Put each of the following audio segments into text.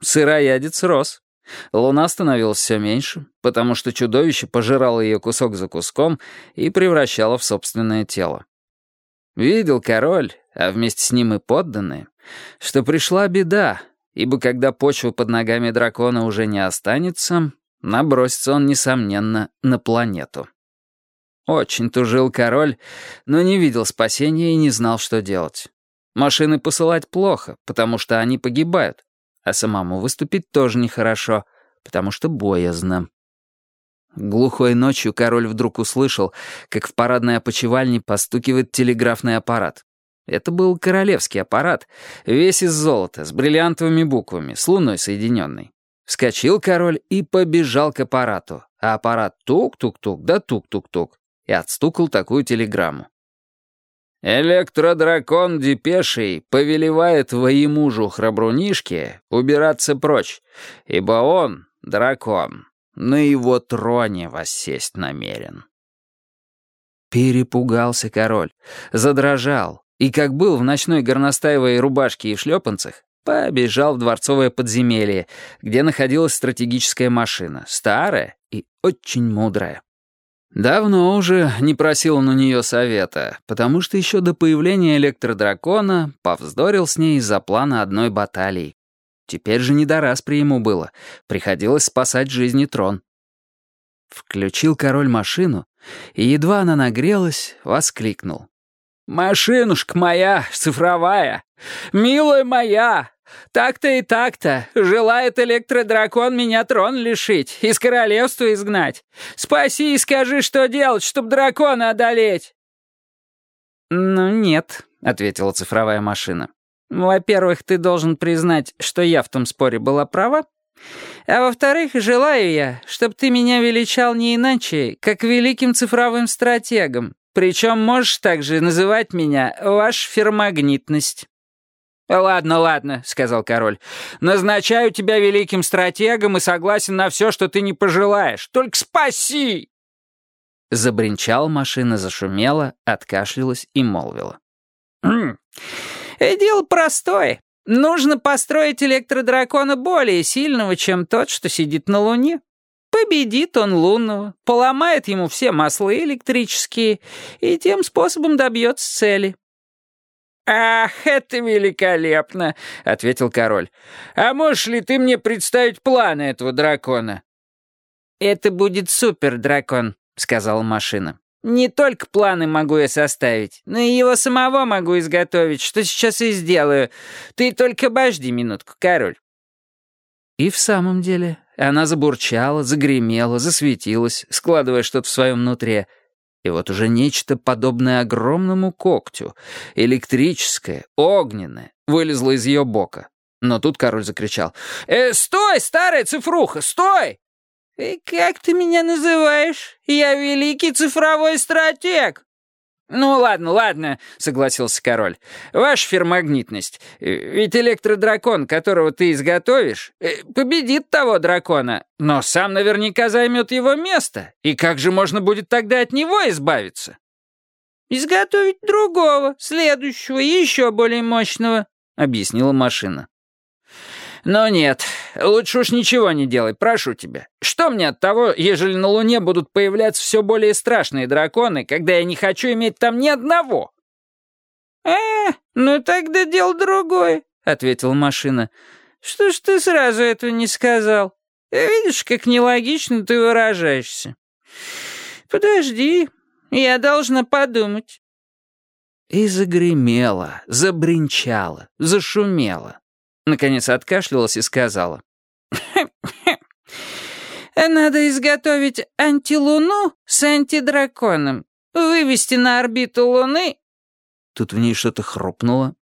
Сыроядец рос. Луна становилась все меньше, потому что чудовище пожирало ее кусок за куском и превращало в собственное тело. Видел король, а вместе с ним и подданные, что пришла беда, ибо когда почва под ногами дракона уже не останется, набросится он, несомненно, на планету. Очень тужил король, но не видел спасения и не знал, что делать. Машины посылать плохо, потому что они погибают, а самому выступить тоже нехорошо, потому что боязно. Глухой ночью король вдруг услышал, как в парадной опочивальне постукивает телеграфный аппарат. Это был королевский аппарат, весь из золота, с бриллиантовыми буквами, с луной соединенной. Вскочил король и побежал к аппарату, а аппарат тук-тук-тук да тук-тук-тук и отстукал такую телеграмму. «Электродракон Депешей повелевает воемужу Храбрунишке убираться прочь, ибо он, дракон, на его троне воссесть намерен». Перепугался король, задрожал, и, как был в ночной горностаевой рубашке и шлепанцах, побежал в дворцовое подземелье, где находилась стратегическая машина, старая и очень мудрая. Давно уже не просил он у нее совета, потому что еще до появления электродракона повздорил с ней из-за плана одной баталии. Теперь же не до распри ему было, приходилось спасать жизни трон. Включил король машину, и едва она нагрелась, воскликнул. «Машинушка моя, цифровая! Милая моя! Так-то и так-то. Желает электродракон меня трон лишить, из королевства изгнать. Спаси и скажи, что делать, чтоб дракона одолеть. «Ну нет», — ответила цифровая машина. «Во-первых, ты должен признать, что я в том споре была права. А во-вторых, желаю я, чтобы ты меня величал не иначе, как великим цифровым стратегом. Причем можешь также называть меня «Ваш фермагнитность». «Ладно, ладно», — сказал король. «Назначаю тебя великим стратегом и согласен на все, что ты не пожелаешь. Только спаси!» Забринчала машина, зашумела, откашлялась и молвила. «Хм, «Дело простое. Нужно построить электродракона более сильного, чем тот, что сидит на Луне. Победит он лунного, поломает ему все маслы электрические и тем способом добьется цели. «Ах, это великолепно!» — ответил король. «А можешь ли ты мне представить планы этого дракона?» «Это будет супер-дракон», — сказала машина. «Не только планы могу я составить, но и его самого могу изготовить, что сейчас и сделаю. Ты только обожди минутку, король». И в самом деле она забурчала, загремела, засветилась, складывая что-то в своем нутре — и вот уже нечто подобное огромному когтю, электрическое, огненное, вылезло из ее бока. Но тут король закричал. «Э, стой, старая цифруха, стой!» «И как ты меня называешь? Я великий цифровой стратег!» «Ну ладно, ладно», — согласился король. «Ваша фермагнитность. Ведь электродракон, которого ты изготовишь, э, победит того дракона, но сам наверняка займет его место. И как же можно будет тогда от него избавиться?» «Изготовить другого, следующего, еще более мощного», — объяснила машина. «Но нет, лучше уж ничего не делай, прошу тебя. Что мне от того, ежели на Луне будут появляться все более страшные драконы, когда я не хочу иметь там ни одного?» «А, ну тогда дело другое», — ответила машина. «Что ж ты сразу этого не сказал? Видишь, как нелогично ты выражаешься. Подожди, я должна подумать». И загремело, забринчало, зашумело. Наконец откашлялась и сказала. «Надо изготовить антилуну с антидраконом, вывести на орбиту Луны...» Тут в ней что-то хрупнуло.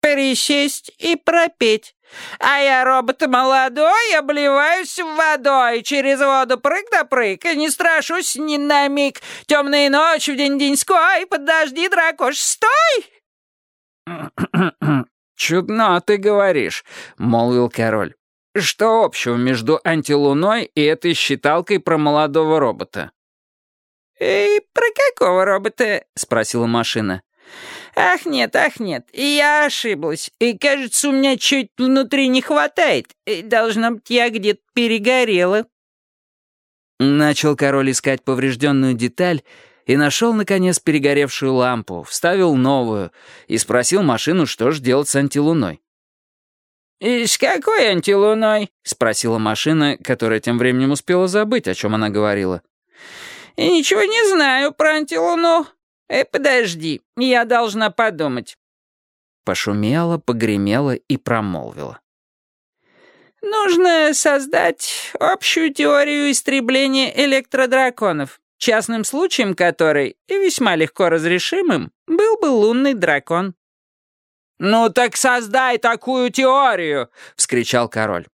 «Пересесть и пропеть. А я робот молодой, обливаюсь водой, через воду прыг да прыг, и не страшусь ни на миг. Темные ночи в день деньской, подожди, дракош, стой!» «Чудно ты говоришь», — молвил король. «Что общего между антилуной и этой считалкой про молодого робота?» «И про какого робота?» — спросила машина. «Ах нет, ах нет, я ошиблась. И, кажется, у меня чуть внутри не хватает. И, должно быть, я где-то перегорела». Начал король искать поврежденную деталь и нашел, наконец, перегоревшую лампу, вставил новую и спросил машину, что ж делать с антилуной. «И с какой антилуной?» — спросила машина, которая тем временем успела забыть, о чем она говорила. «И ничего не знаю про антилуну. Э, подожди, я должна подумать». Пошумела, погремела и промолвила. «Нужно создать общую теорию истребления электродраконов, частным случаем которой, и весьма легко разрешимым, был бы лунный дракон». «Ну так создай такую теорию!» — вскричал король.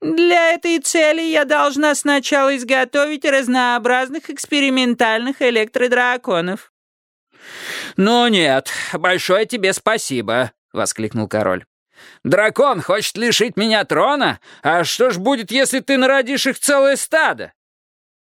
«Для этой цели я должна сначала изготовить разнообразных экспериментальных электродраконов». «Ну нет, большое тебе спасибо», — воскликнул король. «Дракон хочет лишить меня трона? А что ж будет, если ты народишь их целое стадо?